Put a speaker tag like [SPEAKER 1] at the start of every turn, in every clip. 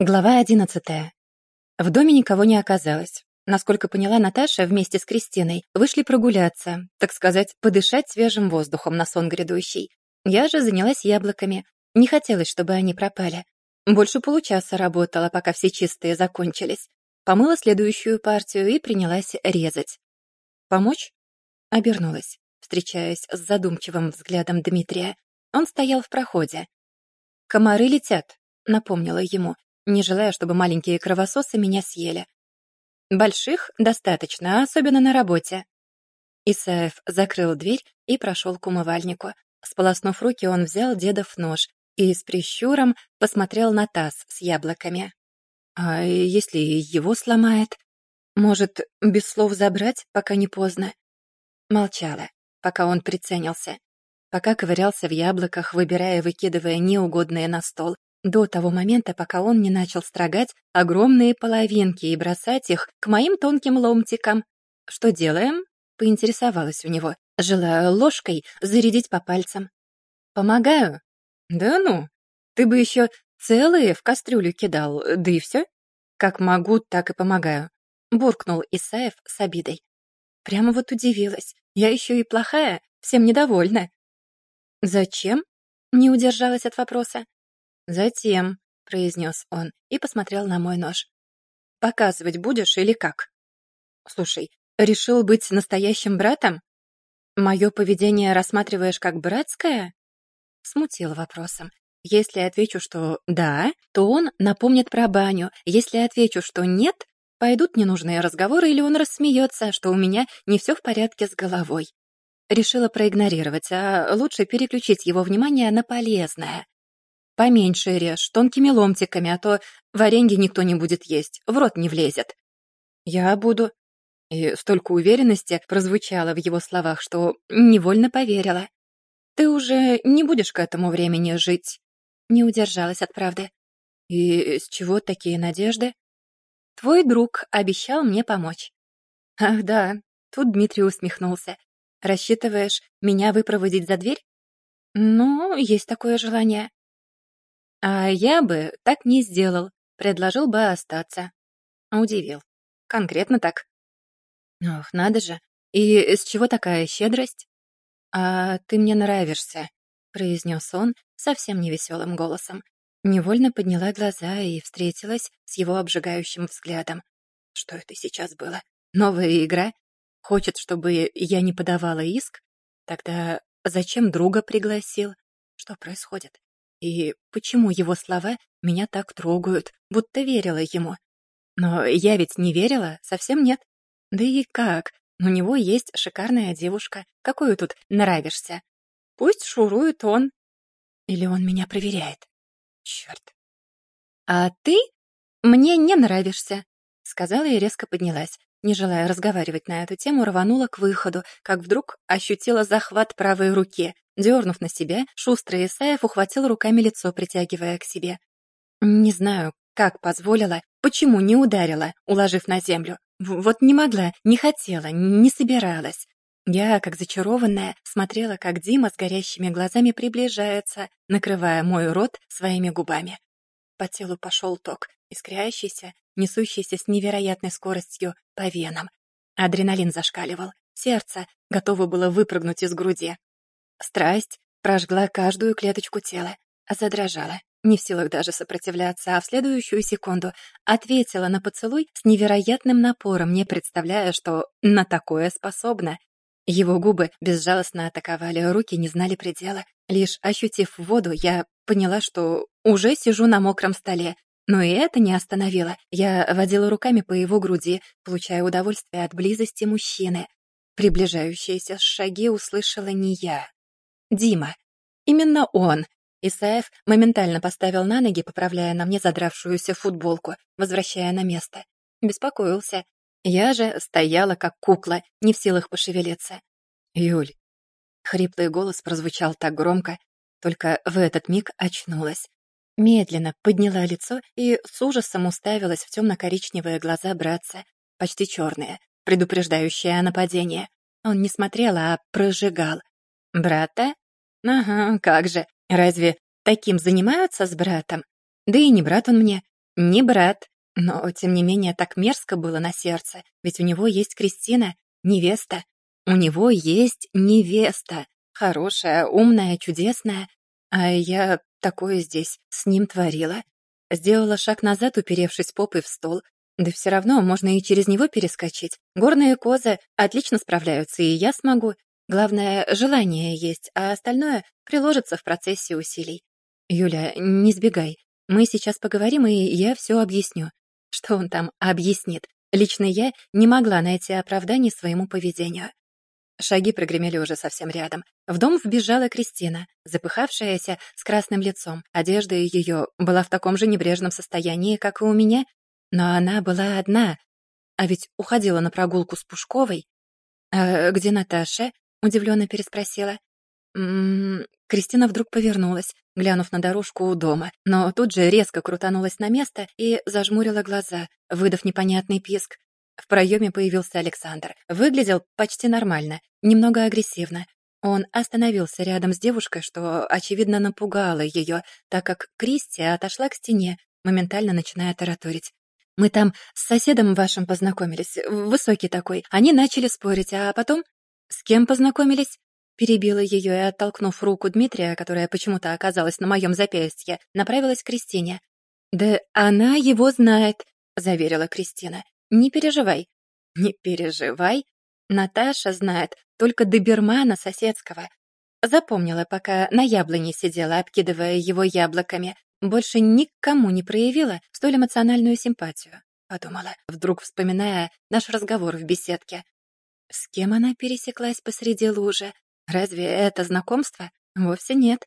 [SPEAKER 1] Глава одиннадцатая. В доме никого не оказалось. Насколько поняла Наташа, вместе с Кристиной вышли прогуляться, так сказать, подышать свежим воздухом на сон грядущий. Я же занялась яблоками. Не хотелось, чтобы они пропали. Больше получаса работала, пока все чистые закончились. Помыла следующую партию и принялась резать. «Помочь?» Обернулась, встречаясь с задумчивым взглядом Дмитрия. Он стоял в проходе. «Комары летят», — напомнила ему, не желая, чтобы маленькие кровососы меня съели. Больших достаточно, особенно на работе. Исаев закрыл дверь и прошел к умывальнику. Сполоснув руки, он взял дедов нож и с прищуром посмотрел на таз с яблоками. «А если его сломает? Может, без слов забрать, пока не поздно?» Молчала, пока он приценился. Пока ковырялся в яблоках, выбирая и выкидывая неугодные на стол, до того момента, пока он не начал строгать огромные половинки и бросать их к моим тонким ломтикам. «Что делаем?» — поинтересовалась у него, желая ложкой зарядить по пальцам. «Помогаю?» «Да ну, ты бы еще целые в кастрюлю кидал, да и все?» «Как могу, так и помогаю», — буркнул Исаев с обидой. Прямо вот удивилась. Я еще и плохая, всем недовольна. «Зачем?» — не удержалась от вопроса. «Затем», — произнес он и посмотрел на мой нож. «Показывать будешь или как?» «Слушай, решил быть настоящим братом? Мое поведение рассматриваешь как братское?» Смутил вопросом. Если отвечу, что «да», то он напомнит про баню. Если отвечу, что «нет», пойдут ненужные разговоры или он рассмеется, что у меня не все в порядке с головой. Решила проигнорировать, а лучше переключить его внимание на полезное. Поменьше режь, тонкими ломтиками, а то варенье никто не будет есть, в рот не влезет. Я буду. И столько уверенности прозвучало в его словах, что невольно поверила. Ты уже не будешь к этому времени жить. Не удержалась от правды. И с чего такие надежды? Твой друг обещал мне помочь. Ах да, тут Дмитрий усмехнулся. Рассчитываешь меня выпроводить за дверь? Ну, есть такое желание. А я бы так не сделал, предложил бы остаться. Удивил. Конкретно так. Ох, надо же. И с чего такая щедрость? А ты мне нравишься, произнес он совсем невеселым голосом. Невольно подняла глаза и встретилась с его обжигающим взглядом. Что это сейчас было? Новая игра? Хочет, чтобы я не подавала иск? Тогда зачем друга пригласил? Что происходит? И почему его слова меня так трогают, будто верила ему? Но я ведь не верила, совсем нет. Да и как? У него есть шикарная девушка. Какую тут нравишься? Пусть шурует он. Или он меня проверяет? Черт. А ты мне не нравишься, сказала и резко поднялась. Не желая разговаривать на эту тему, рванула к выходу, как вдруг ощутила захват правой руки. Дернув на себя, шустрый Исаев ухватил руками лицо, притягивая к себе. Не знаю, как позволила, почему не ударила, уложив на землю. Вот не могла, не хотела, не собиралась. Я, как зачарованная, смотрела, как Дима с горящими глазами приближается, накрывая мой рот своими губами. По телу пошел ток, искрящийся, несущийся с невероятной скоростью по венам. Адреналин зашкаливал, сердце готово было выпрыгнуть из груди. Страсть прожгла каждую клеточку тела, задрожала, не в силах даже сопротивляться, а в следующую секунду ответила на поцелуй с невероятным напором, не представляя, что на такое способна. Его губы безжалостно атаковали, руки не знали предела. Лишь ощутив воду, я поняла, что уже сижу на мокром столе, но и это не остановило. Я водила руками по его груди, получая удовольствие от близости мужчины. Приближающиеся шаги услышала не я. Дима. Именно он. Исаев моментально поставил на ноги, поправляя на мне задравшуюся футболку, возвращая на место. Беспокоился. Я же стояла как кукла, не в силах пошевелиться. «Юль». Хриплый голос прозвучал так громко, только в этот миг очнулась. Медленно подняла лицо и с ужасом уставилась в темно-коричневые глаза братца, почти черные, предупреждающие о нападении. Он не смотрел, а прожигал. «Брата? Ага, как же. Разве таким занимаются с братом? Да и не брат он мне. не брат. Но, тем не менее, так мерзко было на сердце, ведь у него есть Кристина, невеста. У него есть невеста, хорошая, умная, чудесная. А я такое здесь с ним творила. Сделала шаг назад, уперевшись попой в стол. Да все равно можно и через него перескочить. Горные козы отлично справляются, и я смогу. Главное, желание есть, а остальное приложится в процессе усилий. Юля, не сбегай. Мы сейчас поговорим, и я все объясню. Что он там объяснит? Лично я не могла найти оправдание своему поведению. Шаги прогремели уже совсем рядом. В дом вбежала Кристина, запыхавшаяся, с красным лицом. Одежда ее была в таком же небрежном состоянии, как и у меня, но она была одна, а ведь уходила на прогулку с Пушковой. «А где Наташа?» — удивленно переспросила. «М -м -м. Кристина вдруг повернулась, глянув на дорожку у дома, но тут же резко крутанулась на место и зажмурила глаза, выдав непонятный писк. В проеме появился Александр. Выглядел почти нормально, немного агрессивно. Он остановился рядом с девушкой, что, очевидно, напугало ее, так как Кристи отошла к стене, моментально начиная тараторить. «Мы там с соседом вашим познакомились, высокий такой. Они начали спорить, а потом...» «С кем познакомились?» Перебила ее и, оттолкнув руку Дмитрия, которая почему-то оказалась на моем запястье, направилась к Кристине. «Да она его знает», — заверила Кристина. Не переживай. Не переживай. Наташа знает только добермана соседского. Запомнила, пока на яблоне сидела, обкидывая его яблоками. Больше никому не проявила столь эмоциональную симпатию. Подумала, вдруг вспоминая наш разговор в беседке. С кем она пересеклась посреди лужи? Разве это знакомство? Вовсе нет.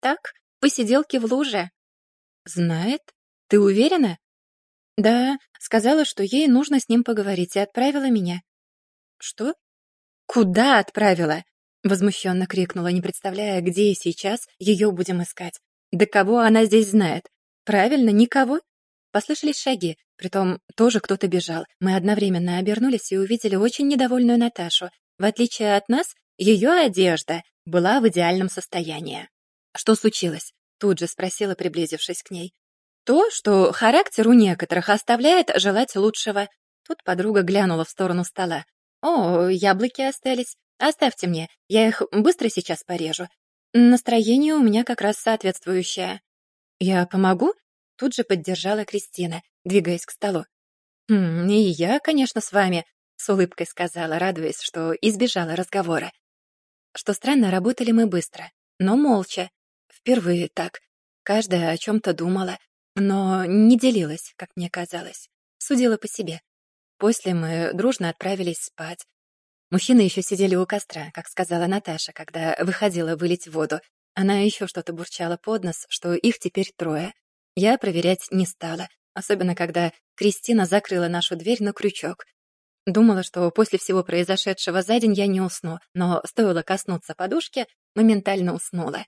[SPEAKER 1] Так, посиделки в луже. Знает? Ты уверена? Да, сказала, что ей нужно с ним поговорить, и отправила меня. Что? Куда отправила? Возмущенно крикнула, не представляя, где и сейчас ее будем искать. Да кого она здесь знает? Правильно, никого? Послышались шаги, притом тоже кто-то бежал. Мы одновременно обернулись и увидели очень недовольную Наташу. В отличие от нас, ее одежда была в идеальном состоянии. «Что случилось?» — тут же спросила, приблизившись к ней. То, что характер у некоторых оставляет желать лучшего. Тут подруга глянула в сторону стола. «О, яблоки остались. Оставьте мне, я их быстро сейчас порежу. Настроение у меня как раз соответствующее». «Я помогу?» Тут же поддержала Кристина, двигаясь к столу. «Хм, «И я, конечно, с вами», — с улыбкой сказала, радуясь, что избежала разговора. Что странно, работали мы быстро, но молча. Впервые так. Каждая о чем-то думала, но не делилась, как мне казалось. Судила по себе. После мы дружно отправились спать. Мужчины еще сидели у костра, как сказала Наташа, когда выходила вылить воду. Она еще что-то бурчала под нос, что их теперь трое. Я проверять не стала, особенно когда Кристина закрыла нашу дверь на крючок. Думала, что после всего произошедшего за день я не усну, но стоило коснуться подушки, моментально уснула.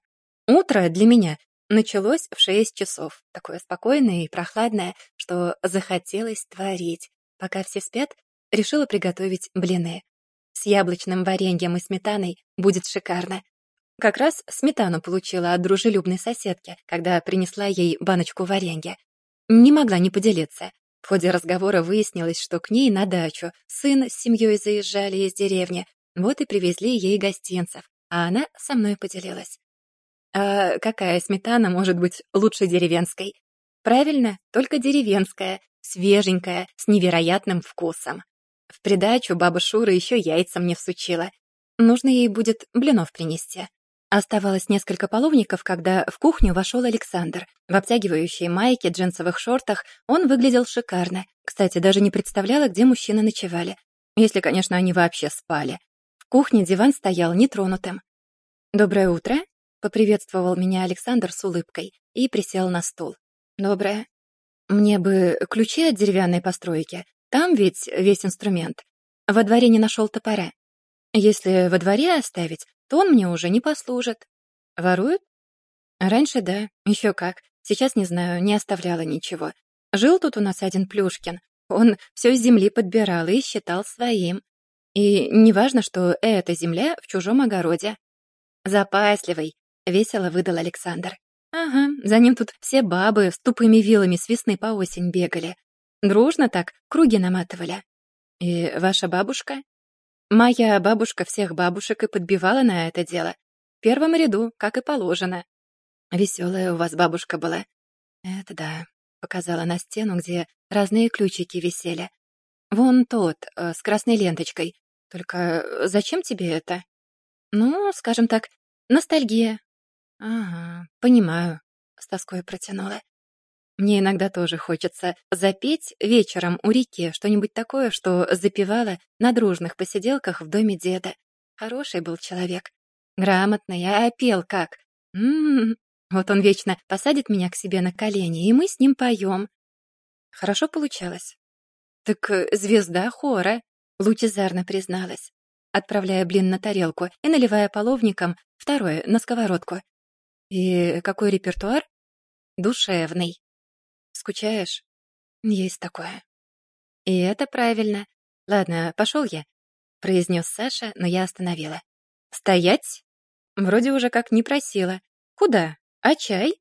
[SPEAKER 1] Утро для меня Началось в шесть часов, такое спокойное и прохладное, что захотелось творить. Пока все спят, решила приготовить блины. С яблочным вареньем и сметаной будет шикарно. Как раз сметану получила от дружелюбной соседки, когда принесла ей баночку варенья. Не могла не поделиться. В ходе разговора выяснилось, что к ней на дачу сын с семьей заезжали из деревни, вот и привезли ей гостинцев, а она со мной поделилась. А какая сметана может быть лучше деревенской? Правильно, только деревенская, свеженькая, с невероятным вкусом. В придачу баба Шура еще яйца мне всучила. Нужно ей будет блинов принести. Оставалось несколько половников, когда в кухню вошел Александр. В обтягивающей майке, джинсовых шортах он выглядел шикарно. Кстати, даже не представляла, где мужчины ночевали. Если, конечно, они вообще спали. В кухне диван стоял нетронутым. «Доброе утро», Поприветствовал меня Александр с улыбкой и присел на стул. «Доброе. Мне бы ключи от деревянной постройки. Там ведь весь инструмент. Во дворе не нашел топора. Если во дворе оставить, то он мне уже не послужит. Воруют? Раньше да, еще как. Сейчас не знаю, не оставляла ничего. Жил тут у нас один Плюшкин. Он все с земли подбирал и считал своим. И неважно, что эта земля в чужом огороде. Запасливый, — весело выдал Александр. Ага, за ним тут все бабы с тупыми вилами с весны по осень бегали. Дружно так круги наматывали. И ваша бабушка? Моя бабушка всех бабушек и подбивала на это дело. В первом ряду, как и положено. Веселая у вас бабушка была. Это да, показала на стену, где разные ключики висели. Вон тот, э, с красной ленточкой. Только зачем тебе это? Ну, скажем так, ностальгия. Ага, понимаю, с тоской протянула. Мне иногда тоже хочется запеть вечером у реки что-нибудь такое, что запевала на дружных посиделках в доме деда. Хороший был человек. Грамотный, а пел как. М -м -м. Вот он вечно посадит меня к себе на колени, и мы с ним поем. Хорошо получалось. «Так э, звезда хора», — лучезарно призналась, отправляя блин на тарелку и наливая половником второе на сковородку. «И какой репертуар?» «Душевный». «Скучаешь?» «Есть такое». «И это правильно. Ладно, пошел я», — произнес Саша, но я остановила. «Стоять?» Вроде уже как не просила. «Куда? А чай?»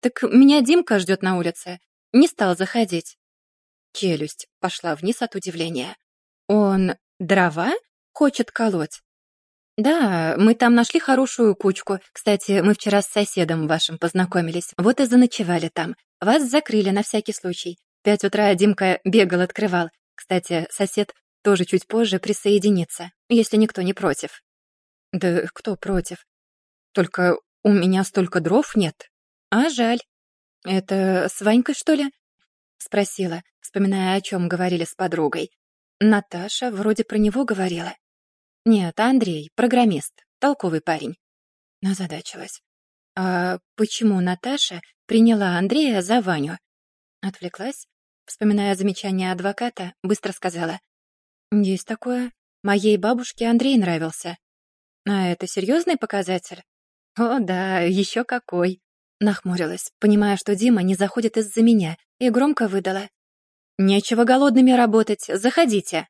[SPEAKER 1] «Так меня Димка ждет на улице. Не стал заходить». Челюсть пошла вниз от удивления. «Он дрова хочет колоть?» «Да, мы там нашли хорошую кучку. Кстати, мы вчера с соседом вашим познакомились. Вот и заночевали там. Вас закрыли на всякий случай. Пять утра Димка бегал, открывал. Кстати, сосед тоже чуть позже присоединится, если никто не против». «Да кто против? Только у меня столько дров нет. А жаль. Это с Ванькой, что ли?» Спросила, вспоминая, о чем говорили с подругой. Наташа вроде про него говорила. Нет, Андрей, программист, толковый парень. Назадачилась. А почему Наташа приняла Андрея за Ваню? Отвлеклась, вспоминая замечание адвоката, быстро сказала. Есть такое. Моей бабушке Андрей нравился. А это серьезный показатель? О, да, еще какой. Нахмурилась, понимая, что Дима не заходит из-за меня, и громко выдала. «Нечего голодными работать, заходите».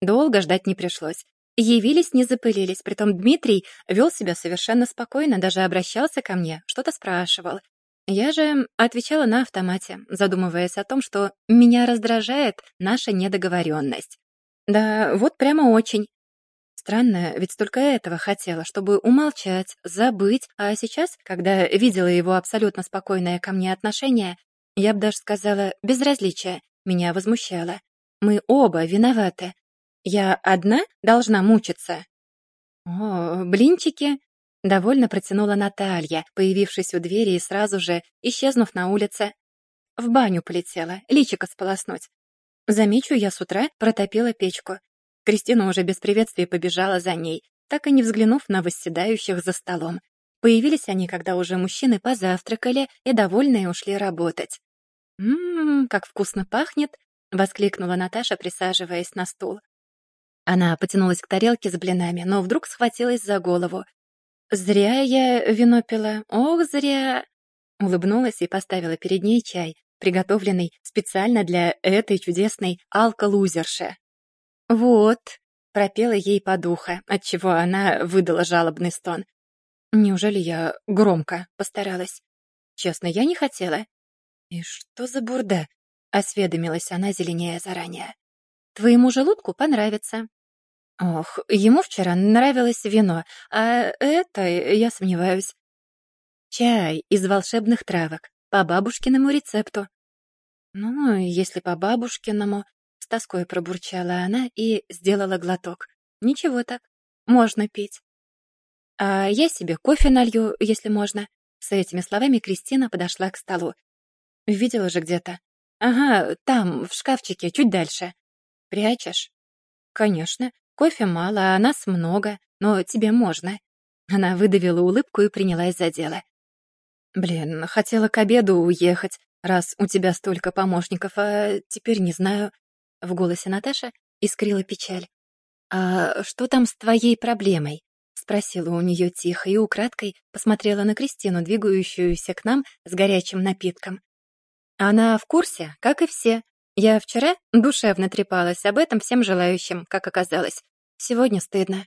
[SPEAKER 1] Долго ждать не пришлось. Явились, не запылились, притом Дмитрий вел себя совершенно спокойно, даже обращался ко мне, что-то спрашивал. Я же отвечала на автомате, задумываясь о том, что меня раздражает наша недоговоренность. Да, вот прямо очень. Странно, ведь только этого хотела, чтобы умолчать, забыть, а сейчас, когда видела его абсолютно спокойное ко мне отношение, я бы даже сказала, безразличие, меня возмущало. Мы оба виноваты. Я одна должна мучиться. О, блинчики! Довольно протянула Наталья, появившись у двери и сразу же, исчезнув на улице. В баню полетела, личико сполоснуть. Замечу, я с утра протопила печку. Кристина уже без приветствия побежала за ней, так и не взглянув на восседающих за столом. Появились они, когда уже мужчины позавтракали и довольные ушли работать. «Ммм, как вкусно пахнет!» — воскликнула Наташа, присаживаясь на стул. Она потянулась к тарелке с блинами, но вдруг схватилась за голову. «Зря я вино пила, ох, зря!» Улыбнулась и поставила перед ней чай, приготовленный специально для этой чудесной алколузерши. «Вот», — пропела ей по духу, отчего она выдала жалобный стон. «Неужели я громко постаралась? Честно, я не хотела». «И что за бурда?» — осведомилась она, зеленее заранее. «Твоему желудку понравится». «Ох, ему вчера нравилось вино, а это я сомневаюсь». «Чай из волшебных травок, по бабушкиному рецепту». «Ну, если по бабушкиному, тоской пробурчала она и сделала глоток. «Ничего так, можно пить». «А я себе кофе налью, если можно». С этими словами Кристина подошла к столу. «Видела же где-то?» «Ага, там, в шкафчике, чуть дальше». «Прячешь?» «Конечно. Кофе мало, а нас много, но тебе можно». Она выдавила улыбку и принялась за дело. «Блин, хотела к обеду уехать, раз у тебя столько помощников, а теперь не знаю. В голосе Наташа искрила печаль. «А что там с твоей проблемой?» Спросила у нее тихо и украдкой посмотрела на Кристину, двигающуюся к нам с горячим напитком. Она в курсе, как и все. Я вчера душевно трепалась об этом всем желающим, как оказалось. Сегодня стыдно.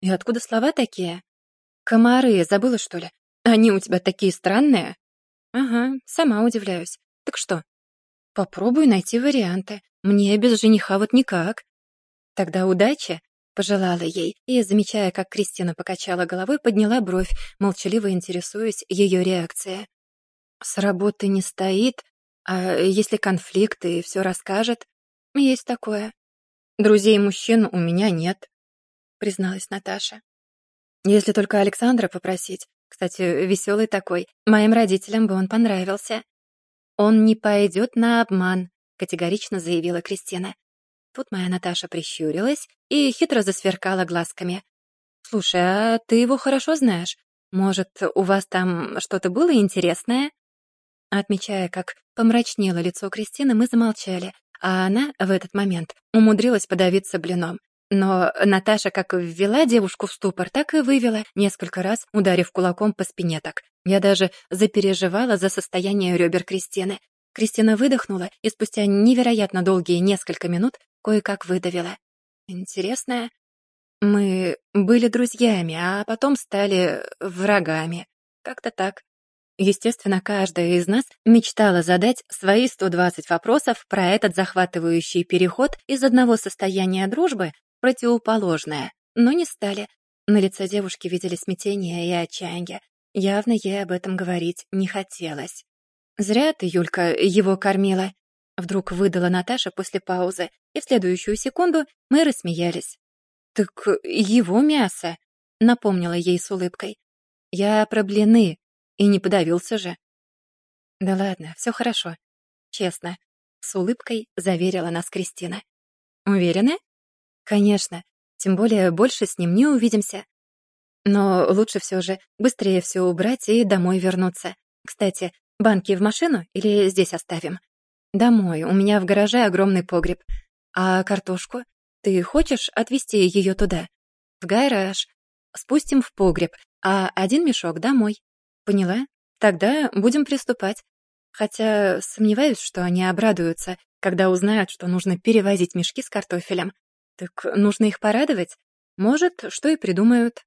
[SPEAKER 1] И откуда слова такие? Комары, забыла, что ли? Они у тебя такие странные?» «Ага, сама удивляюсь. Так что?» «Попробуй найти варианты. Мне без жениха вот никак». «Тогда удачи», — пожелала ей, и, замечая, как Кристина покачала головой, подняла бровь, молчаливо интересуясь ее реакцией. «С работы не стоит, а если конфликт и все расскажет?» «Есть такое». «Друзей мужчин у меня нет», — призналась Наташа. «Если только Александра попросить. Кстати, веселый такой. Моим родителям бы он понравился». «Он не пойдет на обман», — категорично заявила Кристина. Тут моя Наташа прищурилась и хитро засверкала глазками. «Слушай, а ты его хорошо знаешь? Может, у вас там что-то было интересное?» Отмечая, как помрачнело лицо Кристины, мы замолчали, а она в этот момент умудрилась подавиться блином. Но Наташа как ввела девушку в ступор, так и вывела, несколько раз ударив кулаком по спине так. Я даже запереживала за состояние ребер Кристины. Кристина выдохнула и спустя невероятно долгие несколько минут кое-как выдавила. Интересная. Мы были друзьями, а потом стали врагами. Как-то так. Естественно, каждая из нас мечтала задать свои 120 вопросов про этот захватывающий переход из одного состояния дружбы противоположное, но не стали. На лице девушки видели смятение и отчаяние. Явно ей об этом говорить не хотелось. «Зря ты, Юлька, его кормила», — вдруг выдала Наташа после паузы, и в следующую секунду мы рассмеялись. «Так его мясо», — напомнила ей с улыбкой. «Я про блины, и не подавился же. Да ладно, все хорошо. Честно. С улыбкой заверила нас Кристина. Уверены? Конечно. Тем более больше с ним не увидимся. Но лучше все же быстрее все убрать и домой вернуться. Кстати, банки в машину или здесь оставим? Домой. У меня в гараже огромный погреб. А картошку? Ты хочешь отвезти ее туда? В гараж. Спустим в погреб, а один мешок домой. Поняла? Тогда будем приступать. Хотя сомневаюсь, что они обрадуются, когда узнают, что нужно перевозить мешки с картофелем. Так нужно их порадовать. Может, что и придумают.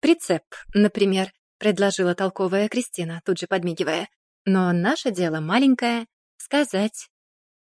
[SPEAKER 1] Прицеп, например, предложила толковая Кристина, тут же подмигивая. Но наше дело маленькое — сказать.